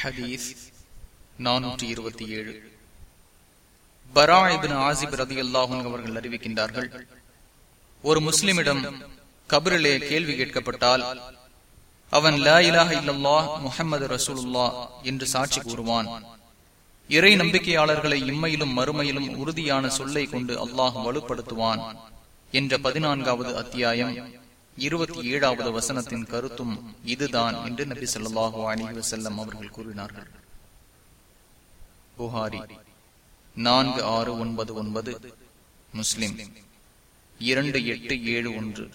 ஹதீஸ் நானூற்றி இருபத்தி ஏழு. பராஹிபின் ஆசிப் ரதி அல்லாஹன் அவர்கள் அறிவிக்கின்றார்கள் ஒரு முஸ்லிமிடம் கபரிலே கேள்வி கேட்கப்பட்டால் அவன் லா இலாஹ இல்லல்லா முஹம்மது ரசூலுல்லா என்று சாட்சி கூறுவான். இறை நம்பிக்கையாளர்களை இம்மையிலும் மறுமையிலும் உறுதியான சொல்லை கொண்டு அல்லாஹ் வலுப்படுத்துவான் என்ற பதினான்காவது அத்தியாயம். இருபத்தி ஏழாவது வசனத்தின் கருத்தும் இதுதான் என்று நபி சொல்லாஹு அலி வசல்லம் அவர்கள் கூறினார்கள். புகாரி நான்கு ஆறு ஒன்பது ஒன்பது முஸ்லிம் இரண்டு எட்டு ஏழு ஒன்று.